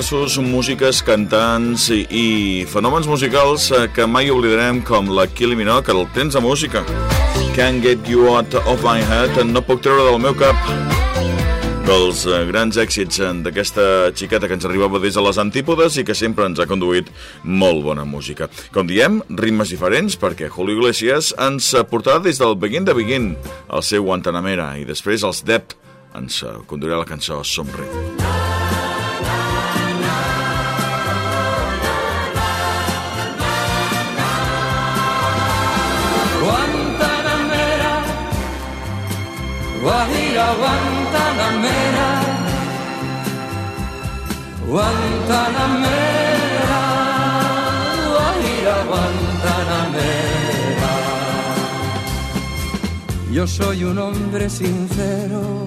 diversos, músiques, cantants i, i fenòmens musicals eh, que mai oblidarem, com la Kylie Minogue, el temps de música. Can't get you out of my head, no puc treure del meu cap dels eh, grans èxits eh, d'aquesta xiqueta que ens arribava des de les antípodes i que sempre ens ha conduït molt bona música. Com diem, ritmes diferents perquè Julio Iglesias ens portarà des del Begin de Begin el seu Guantanamera i després els Depp ens conduirà la cançó Somriure. Guajira Guantanamera, Guantanamera, Guajira Guantanamera. Yo soy un hombre sincero,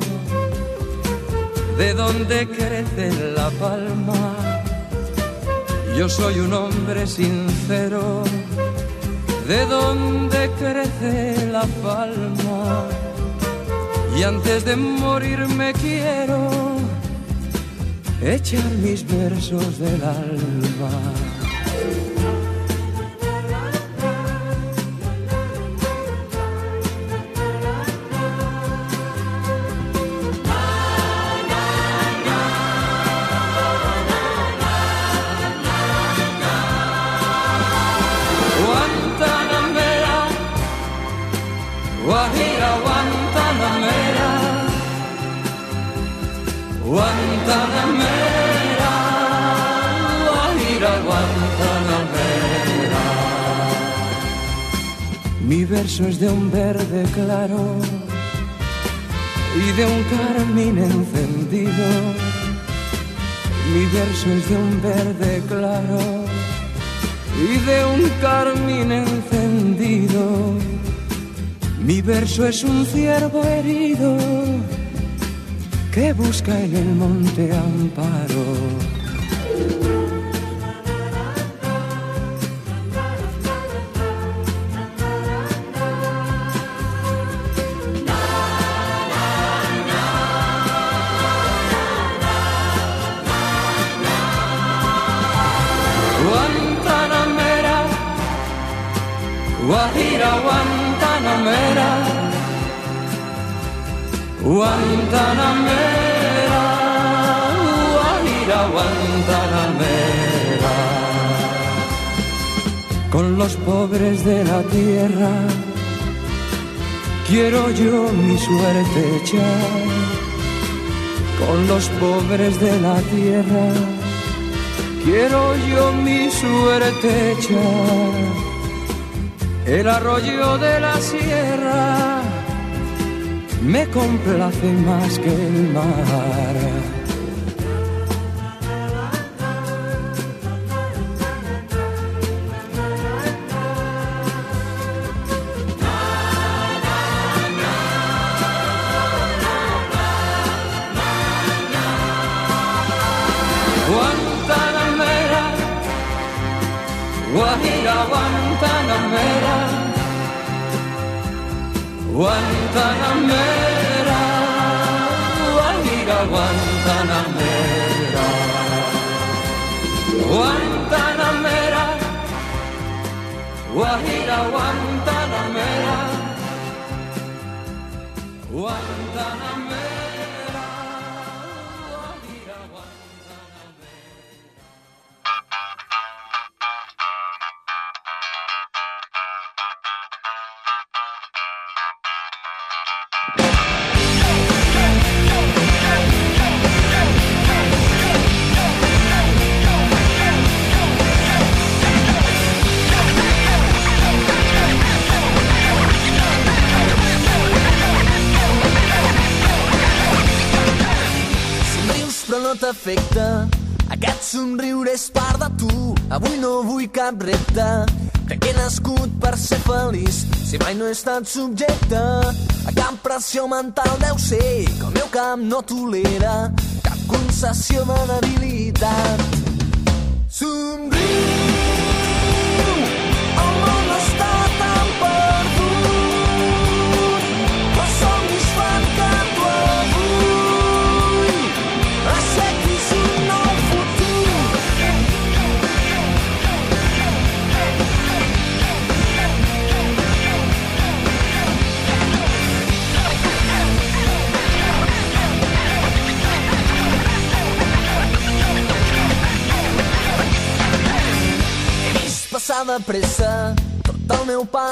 de donde crece la palma. Yo soy un hombre sincero, de donde crece la palma y antes de morir me quiero echar mis versos del alma. Guantanamera, Guajira, Guantanamera. Mi verso es de un verde claro y de un carmín encendido. Mi verso es de un verde claro y de un carmín encendido. Mi verso es un ciervo herido que busca en el monte amparo. Guantanamera, Guajira Guantanamera. Con los pobres de la tierra quiero yo mi suerte echar. Con los pobres de la tierra quiero yo mi suerte echar. El arroyo de la sierra me complace más que el mar. Guantanamera, Guajira Guantanamera, Guantanamera, Guajira Guantanamera, Guantanamera, cap repte que he nascut per ser feliç. Si mai no he estat subjecte A cap pressió mental deu ser Que el meu camp no tolera Cap concessió de debilitat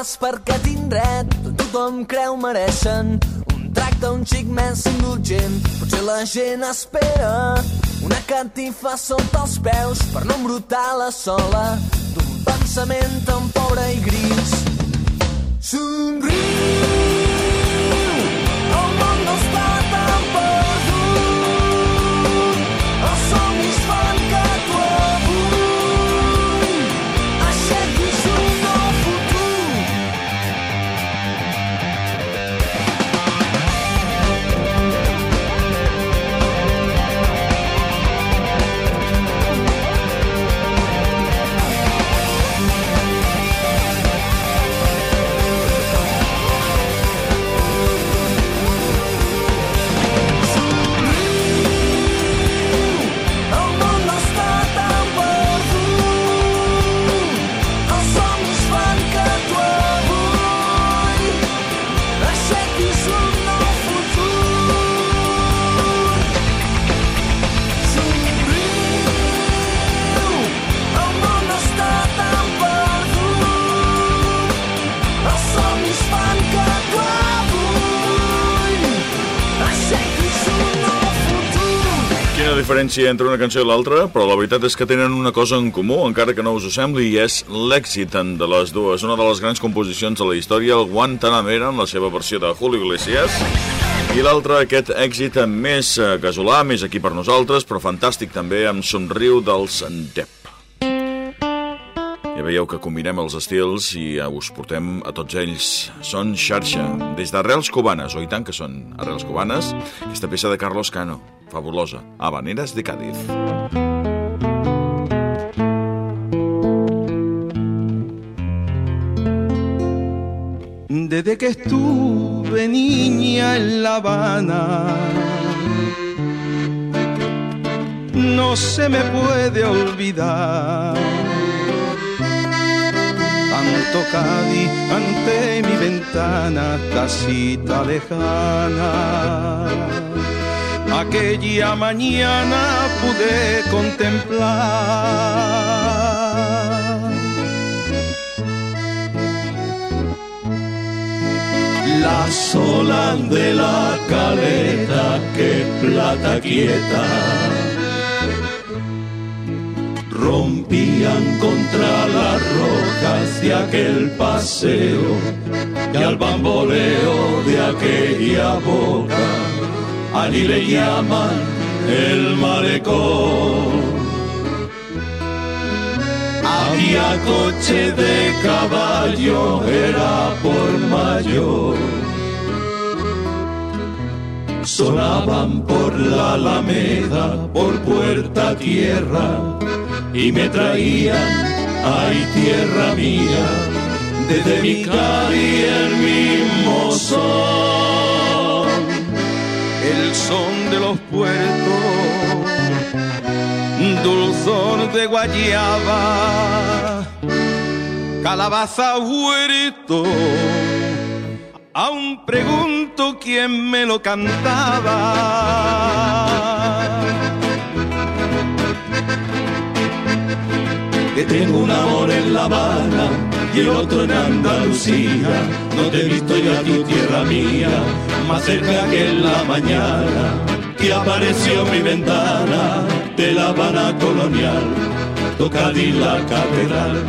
pas perquè tindret tothom creu mereixen. Un tracte un xic més indulgent potser la gent espera una catifa sota els peus per no embrutar la sola d'un pensament tan pobre diferència entre una cançó i l'altra, però la veritat és que tenen una cosa en comú, encara que no us ho sembli, i és l'èxit de les dues. Una de les grans composicions de la història, el Guantanamera, en la seva versió de Julio Iglesias, i l'altre, aquest èxit més eh, casolà, més aquí per nosaltres, però fantàstic també, amb Somriu dels Depp. Ja veieu que combinem els estils i us portem a tots ells. Són xarxa, des d'arrels cubanes, o i tant que són arrels cubanes, aquesta peça de Carlos Cano, fabulosa, Habaneras de Cádiz. Desde que estuve niña en La Habana, no se me puede olvidar tanto Cádiz ante mi ventana, tacita lejana. Aquella mañana pude contemplar las olas de la caleta que plata quieta rompían contra las rocas de aquel paseo y al bamboleo de aquella boca. Allí le llaman el malecón. Había coche de caballo, era por mayor. Sonaban por la alameda, por puerta tierra y me traían, ay tierra mía, desde mi cari el mismo son, los puertos, dulzor de guayaba, calabaza huerto. Aún pregunto quién me lo cantaba tengo un amor en La Habana y otro en Andalucía. No te he visto ya tu tierra mía, más cerca que en la mañana, que apareció mi ventana de La Habana colonial, Tocadí la catedral.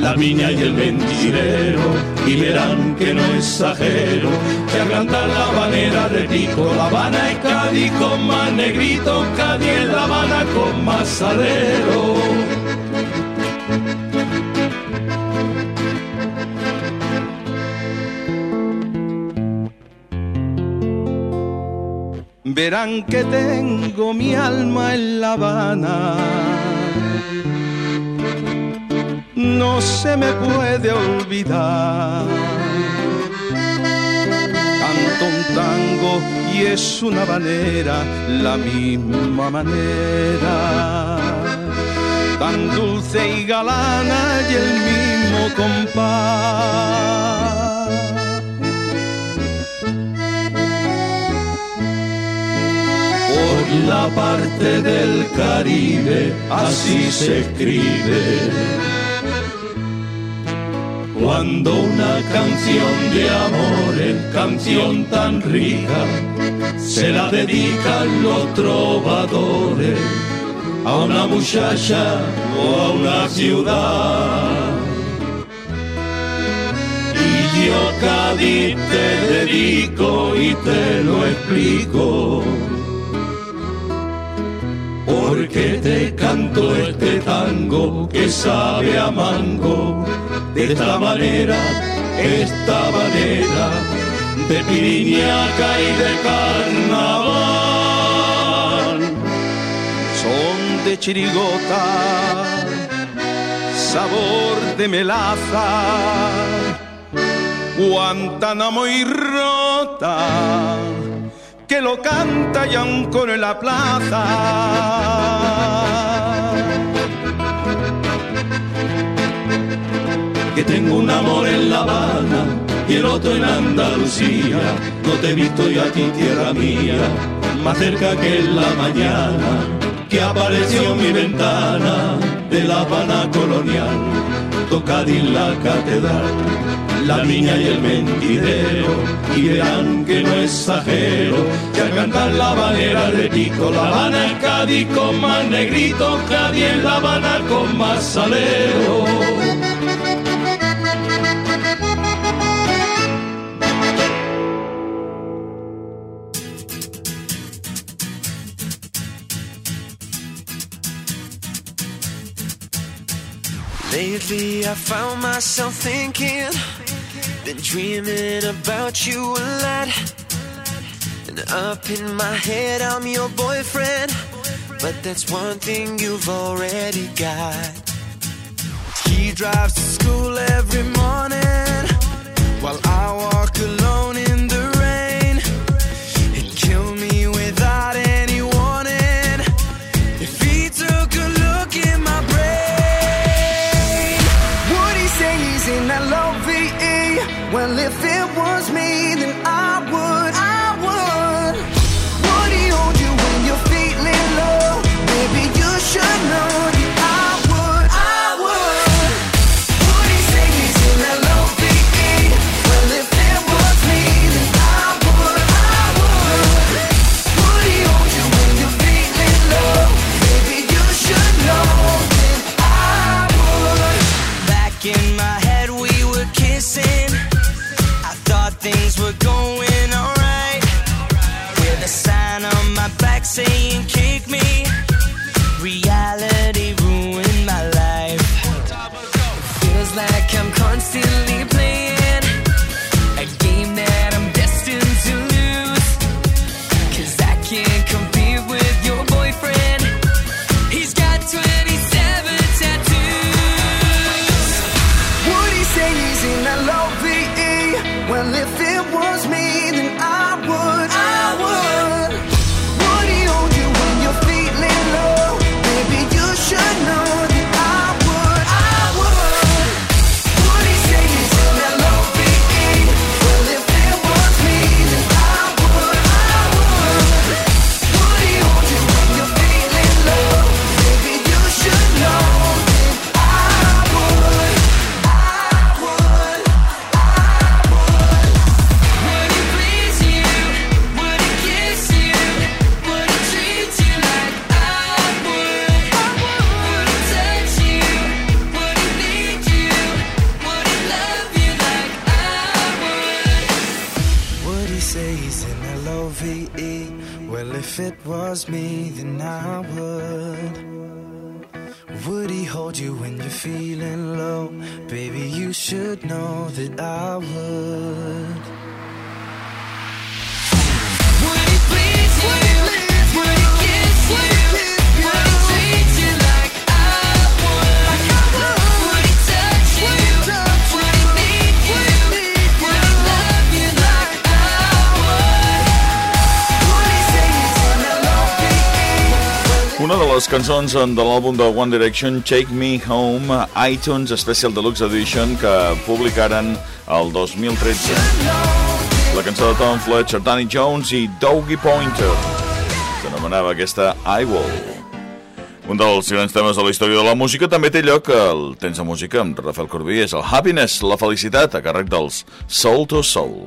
La viña y el mentirero, y verán que no exagero, que al cantar la habanera repito, La Habana y Cádiz con más negrito, Cádiz La Habana con más salero. Verán que tengo mi alma en La Habana. No se me puede olvidar. Canto un tango y es una manera, la misma manera. Tan dulce y galana y el mismo compás la parte del Caribe, así se escribe. Cuando una canción de amor, canción tan rica, se la dedican los trovadores a una muchacha o a una ciudad. Y yo Cádiz te dedico y te lo explico porque te canto este tango que sabe a mango, de esta manera, esta manera, de piriñaca y de carnaval. Son de chirigota, sabor de melaza, Guantánamo y rota que lo canta ya un coro en la plaza. Que tengo un amor en La Habana y el otro en Andalucía. No te he visto yo a ti, tierra mía, más cerca que en la mañana, que apareció en mi ventana de La Habana colonial, tocada en la catedral la niña y el mentidero, y verán que no es exagero, que al cantar la banera repito, La Habana en Cádiz con más negrito, Cádiz en La Habana con más salero. Lately I found myself thinking Been dreaming about you a lot. And up in my head, I'm your boyfriend. But that's one thing you've already got. He drives to school every morning while I walk alone if it was me, then I would. Would he hold you when you're feeling low? Baby, you should know that I would. Les cançons de l'àlbum de One Direction, Take Me Home, iTunes Special Deluxe Edition, que publicaren el 2013. La cançó de Tom Fletcher, Danny Jones i Dougie Pointer. S'anomenava aquesta I Will. Un dels grans temes de la història de la música també té lloc al Tens de Música amb Rafael Corbí, és el Happiness, la felicitat, a càrrec dels Soul to Soul.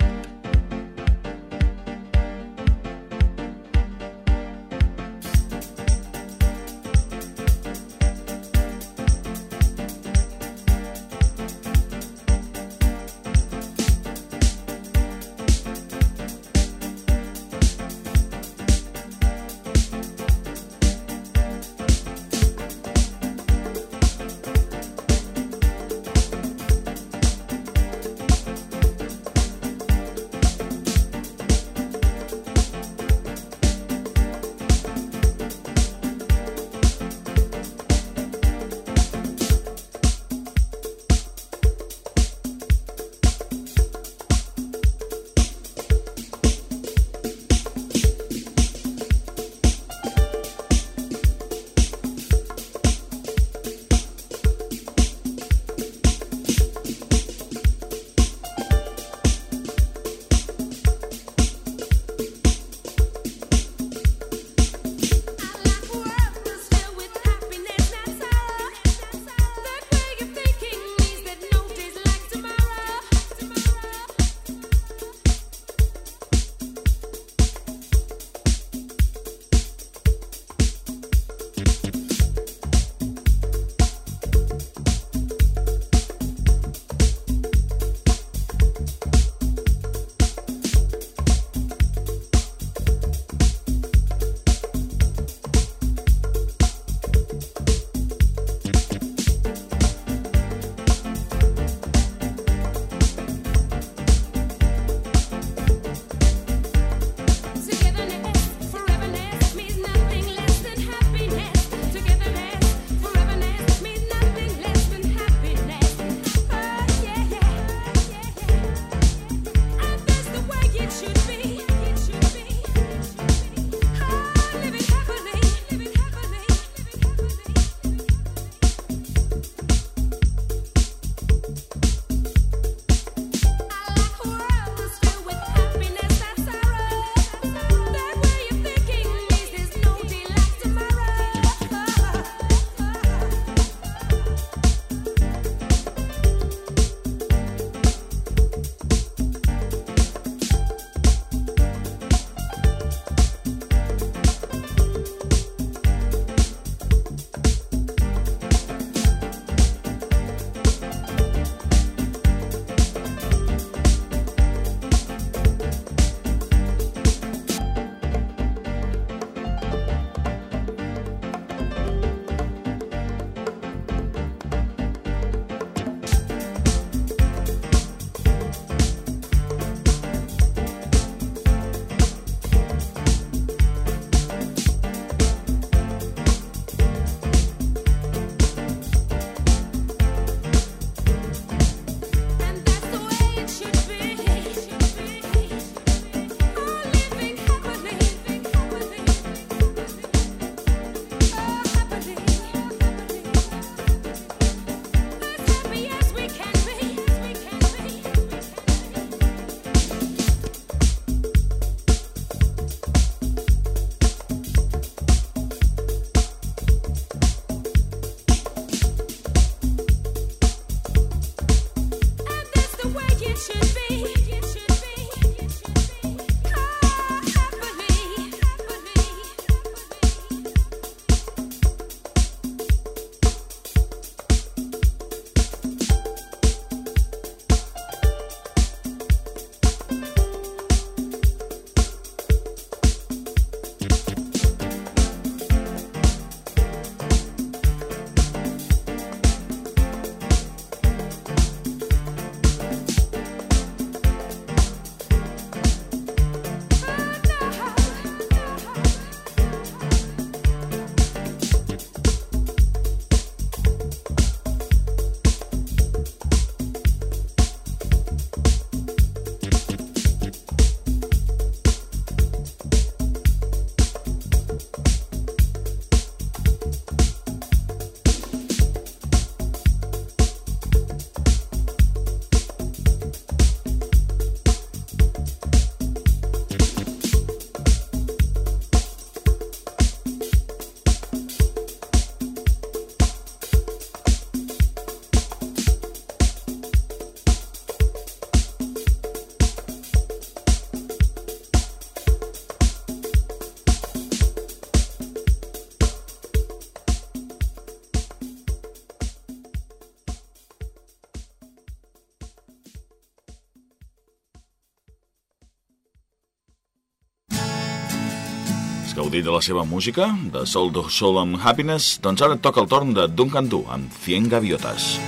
Gaudit de la seva música, de Soul to Soul and Happiness, doncs ara toca el torn de Duncan Du, amb 100 gaviotes.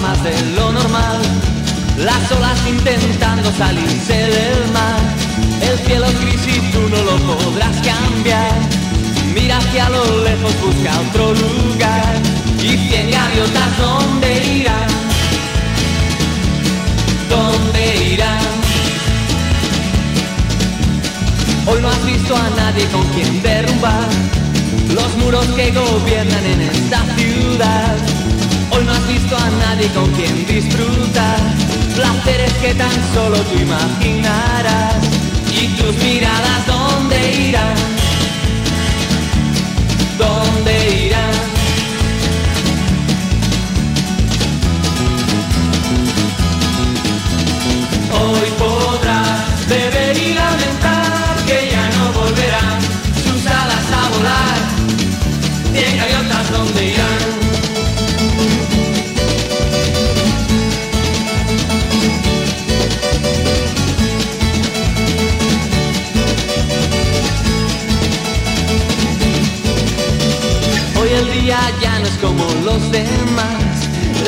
más de salirse del mar. El cielo gris y tú no lo podrás cambiar. Mira hacia lo lejos, busca otro lugar. Y cien gaviotas, ¿dónde irán? ¿Dónde irán? Hoy no has visto a nadie con quien derrumbar los muros que gobiernan en esta ciudad. Hoy no has visto a nadie con quien disfrutar placeres que tan solo tú imaginarás. Y tus miradas, ¿dónde irán? ¿Dónde irán?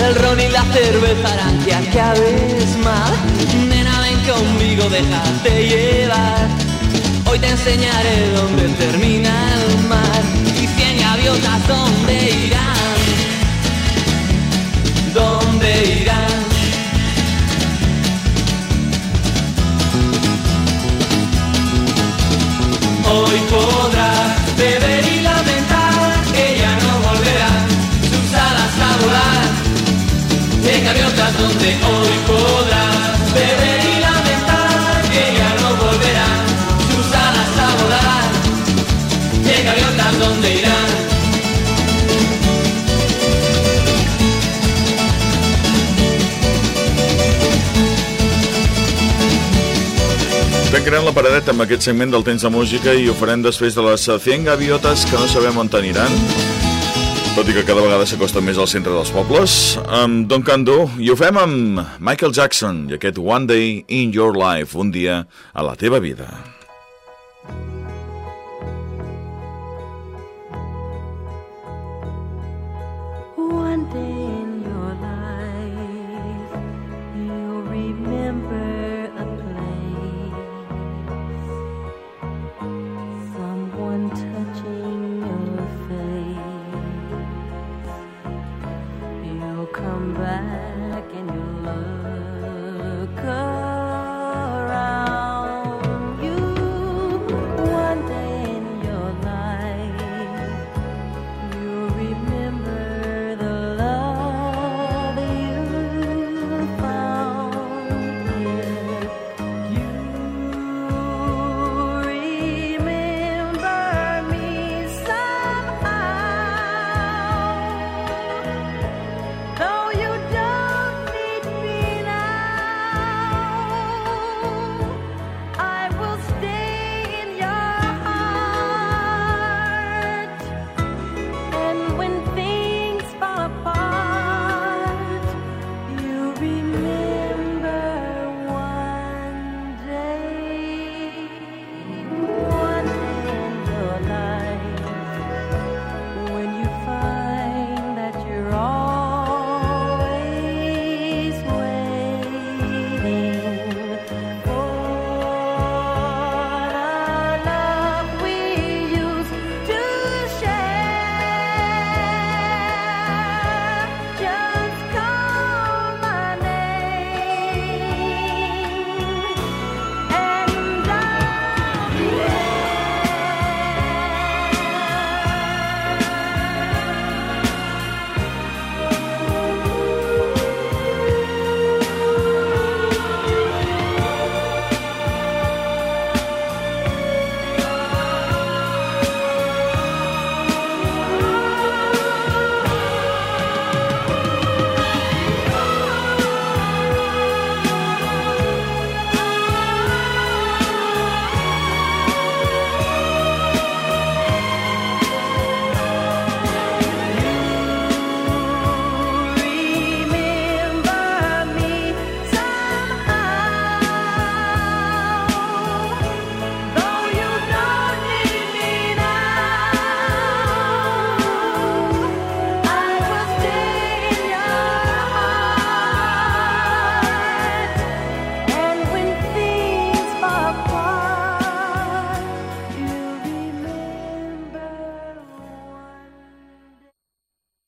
El ron y la cerveza harán que acabes mal. Nena, ven conmigo, déjate llevar. Hoy te enseñaré dónde termina el mar y cien gaviotas dónde irán. paradeta amb aquest segment del temps de música i ho farem després de les eh, 100 gaviotes que no sabem on aniran tot i que cada vegada s'acosta més al centre dels pobles, amb Don Cando, i ho fem amb Michael Jackson i aquest One Day in Your Life, un dia a la teva vida. One day